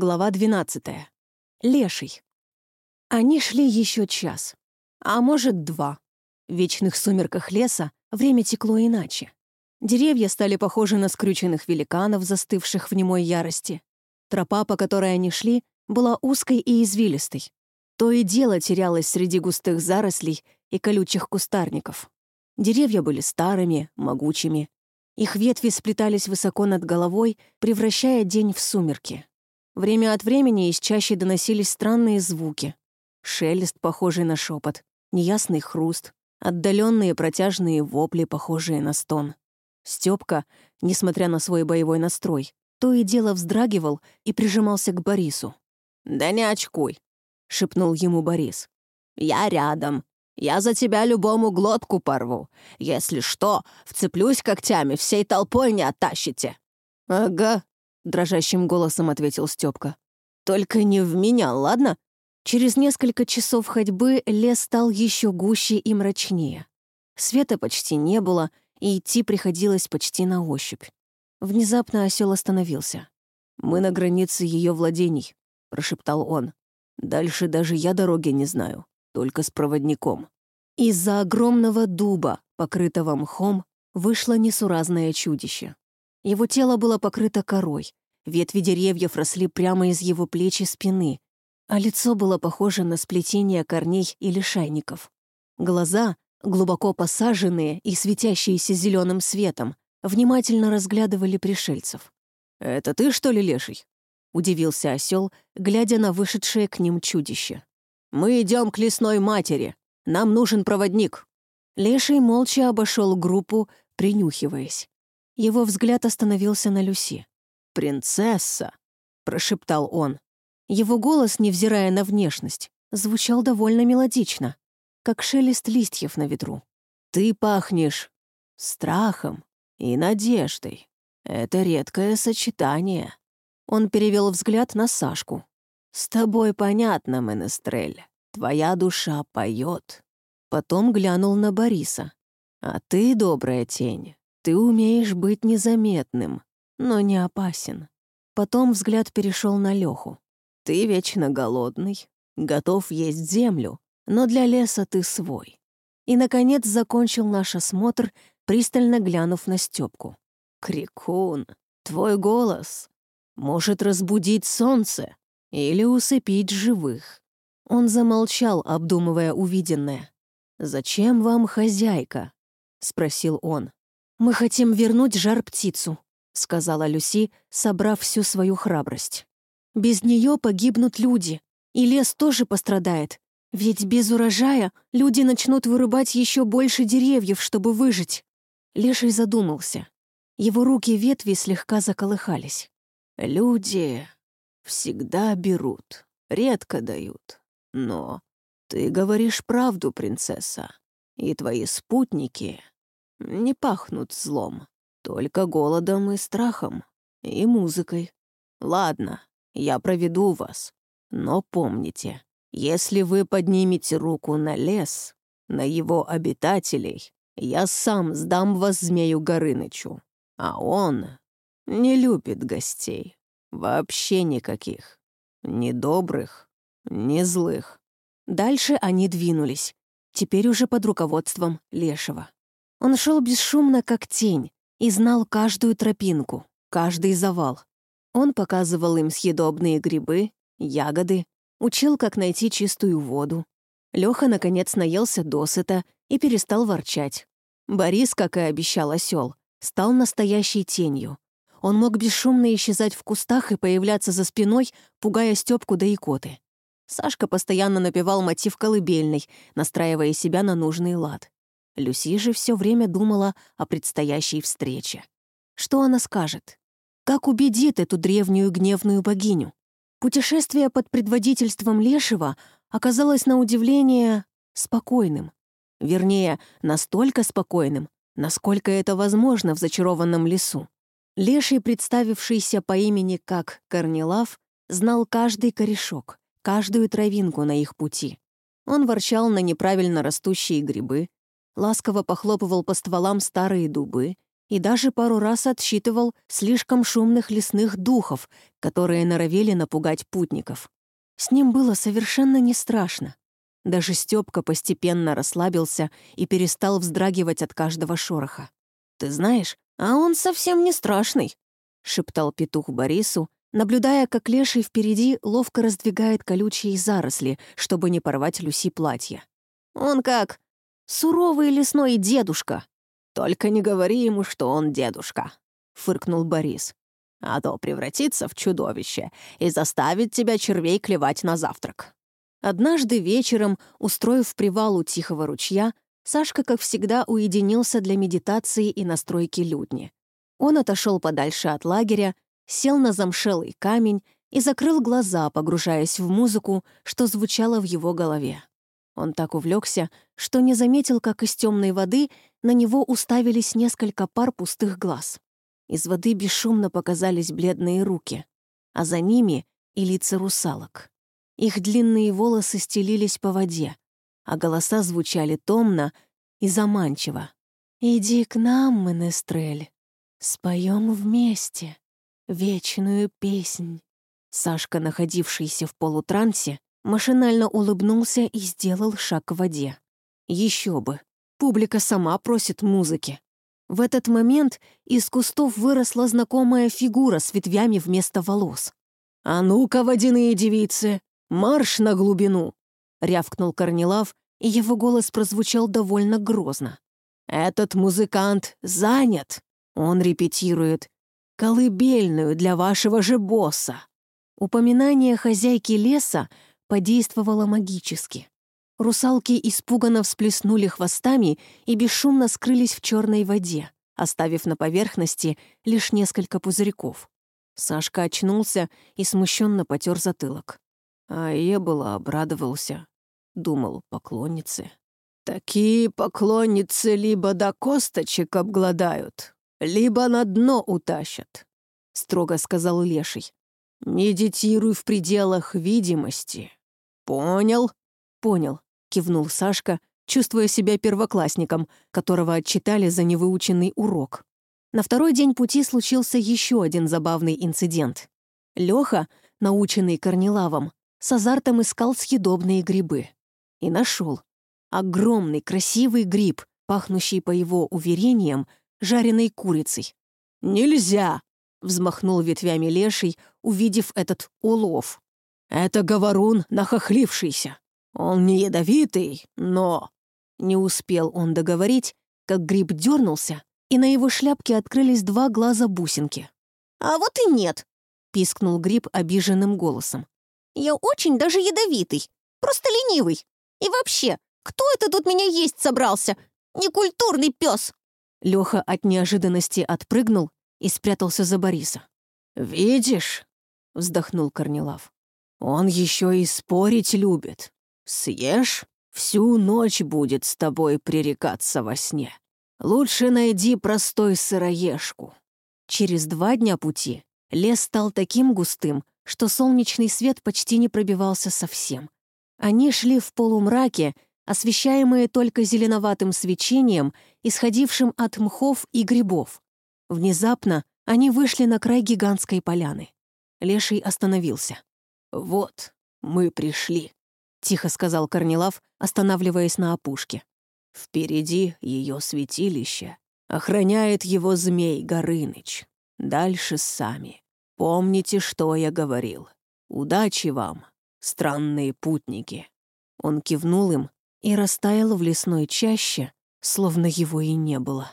Глава 12. Леший. Они шли еще час, а может, два. В вечных сумерках леса время текло иначе. Деревья стали похожи на скрюченных великанов, застывших в немой ярости. Тропа, по которой они шли, была узкой и извилистой. То и дело терялось среди густых зарослей и колючих кустарников. Деревья были старыми, могучими. Их ветви сплетались высоко над головой, превращая день в сумерки. Время от времени из чаще доносились странные звуки. Шелест, похожий на шепот, неясный хруст, отдаленные протяжные вопли, похожие на стон. Степка, несмотря на свой боевой настрой, то и дело вздрагивал и прижимался к Борису. «Да не очкуй», — шепнул ему Борис. «Я рядом. Я за тебя любому глотку порву. Если что, вцеплюсь когтями, всей толпой не оттащите». «Ага», дрожащим голосом ответил Степка. Только не в меня, ладно? Через несколько часов ходьбы лес стал еще гуще и мрачнее. Света почти не было, и идти приходилось почти на ощупь. Внезапно осел остановился. «Мы на границе ее владений», — прошептал он. «Дальше даже я дороги не знаю, только с проводником». Из-за огромного дуба, покрытого мхом, вышло несуразное чудище. Его тело было покрыто корой, ветви деревьев росли прямо из его плеч и спины, а лицо было похоже на сплетение корней или шайников. Глаза, глубоко посаженные и светящиеся зеленым светом, внимательно разглядывали пришельцев. «Это ты, что ли, леший?» — удивился осел, глядя на вышедшее к ним чудище. «Мы идем к лесной матери. Нам нужен проводник». Леший молча обошел группу, принюхиваясь. Его взгляд остановился на Люси. «Принцесса!» — прошептал он. Его голос, невзирая на внешность, звучал довольно мелодично, как шелест листьев на ветру. «Ты пахнешь страхом и надеждой. Это редкое сочетание». Он перевел взгляд на Сашку. «С тобой понятно, Менестрель. Твоя душа поет». Потом глянул на Бориса. «А ты, добрая тень, ты умеешь быть незаметным, но не опасен. Потом взгляд перешел на Леху. Ты вечно голодный, готов есть землю, но для леса ты свой. И, наконец, закончил наш осмотр, пристально глянув на Степку. «Крикун, твой голос может разбудить солнце или усыпить живых». Он замолчал, обдумывая увиденное. «Зачем вам хозяйка?» — спросил он. «Мы хотим вернуть жар-птицу», — сказала Люси, собрав всю свою храбрость. «Без нее погибнут люди, и лес тоже пострадает. Ведь без урожая люди начнут вырубать еще больше деревьев, чтобы выжить». Леший задумался. Его руки ветви слегка заколыхались. «Люди всегда берут, редко дают. Но ты говоришь правду, принцесса, и твои спутники не пахнут злом, только голодом и страхом, и музыкой. Ладно, я проведу вас, но помните, если вы поднимете руку на лес, на его обитателей, я сам сдам вас Змею Горынычу, а он не любит гостей, вообще никаких, ни добрых, ни злых. Дальше они двинулись, теперь уже под руководством Лешего. Он шел бесшумно, как тень, и знал каждую тропинку, каждый завал. Он показывал им съедобные грибы, ягоды, учил, как найти чистую воду. Леха, наконец, наелся досыта и перестал ворчать. Борис, как и обещал осел, стал настоящей тенью. Он мог бесшумно исчезать в кустах и появляться за спиной, пугая Степку да икоты. Сашка постоянно напевал мотив колыбельной, настраивая себя на нужный лад. Люси же все время думала о предстоящей встрече. Что она скажет? Как убедит эту древнюю гневную богиню? Путешествие под предводительством Лешего оказалось на удивление спокойным. Вернее, настолько спокойным, насколько это возможно в зачарованном лесу. Леший, представившийся по имени как Корнилав, знал каждый корешок, каждую травинку на их пути. Он ворчал на неправильно растущие грибы, ласково похлопывал по стволам старые дубы, и даже пару раз отсчитывал слишком шумных лесных духов, которые норовели напугать путников. С ним было совершенно не страшно. Даже Стёпка постепенно расслабился и перестал вздрагивать от каждого шороха. «Ты знаешь, а он совсем не страшный», — шептал петух Борису, наблюдая, как леший впереди ловко раздвигает колючие заросли, чтобы не порвать Люси платье. «Он как суровый лесной дедушка». «Только не говори ему, что он дедушка», — фыркнул Борис. «А то превратится в чудовище и заставит тебя червей клевать на завтрак». Однажды вечером, устроив привал у тихого ручья, Сашка, как всегда, уединился для медитации и настройки людни. Он отошел подальше от лагеря, сел на замшелый камень и закрыл глаза, погружаясь в музыку, что звучало в его голове. Он так увлекся, что не заметил, как из темной воды на него уставились несколько пар пустых глаз. Из воды бесшумно показались бледные руки, а за ними и лица русалок. Их длинные волосы стелились по воде, а голоса звучали томно и заманчиво. «Иди к нам, Менестрель, споем вместе вечную песнь». Сашка, находившийся в полутрансе, машинально улыбнулся и сделал шаг к воде. Еще бы, публика сама просит музыки. В этот момент из кустов выросла знакомая фигура с ветвями вместо волос. «А ну-ка, водяные девицы, «Марш на глубину!» — рявкнул Корнилав, и его голос прозвучал довольно грозно. «Этот музыкант занят. Он репетирует колыбельную для вашего же босса». Упоминание хозяйки леса подействовало магически. Русалки испуганно всплеснули хвостами и бесшумно скрылись в черной воде, оставив на поверхности лишь несколько пузырьков. Сашка очнулся и смущенно потер затылок. А я было обрадовался. Думал, поклонницы. Такие поклонницы либо до косточек обгладают, либо на дно утащат, строго сказал Леший. Медитируй в пределах видимости. Понял? Понял, кивнул Сашка, чувствуя себя первоклассником, которого отчитали за невыученный урок. На второй день пути случился еще один забавный инцидент. Леха, наученный Корнилавом, с азартом искал съедобные грибы. И нашел. Огромный красивый гриб, пахнущий, по его уверениям, жареной курицей. «Нельзя!» — взмахнул ветвями леший, увидев этот улов. «Это говорун, нахохлившийся. Он не ядовитый, но...» Не успел он договорить, как гриб дернулся, и на его шляпке открылись два глаза бусинки. «А вот и нет!» — пискнул гриб обиженным голосом. Я очень даже ядовитый, просто ленивый. И вообще, кто это тут меня есть собрался? Некультурный пес!» Леха от неожиданности отпрыгнул и спрятался за Бориса. «Видишь?» — вздохнул Корнилав. «Он еще и спорить любит. Съешь, всю ночь будет с тобой пререкаться во сне. Лучше найди простой сыроежку». Через два дня пути лес стал таким густым, что солнечный свет почти не пробивался совсем. Они шли в полумраке, освещаемые только зеленоватым свечением, исходившим от мхов и грибов. Внезапно они вышли на край гигантской поляны. Леший остановился. «Вот, мы пришли», — тихо сказал Корнилав, останавливаясь на опушке. «Впереди ее святилище. Охраняет его змей Горыныч. Дальше сами. Помните, что я говорил. Удачи вам, странные путники». Он кивнул им и растаял в лесной чаще, словно его и не было.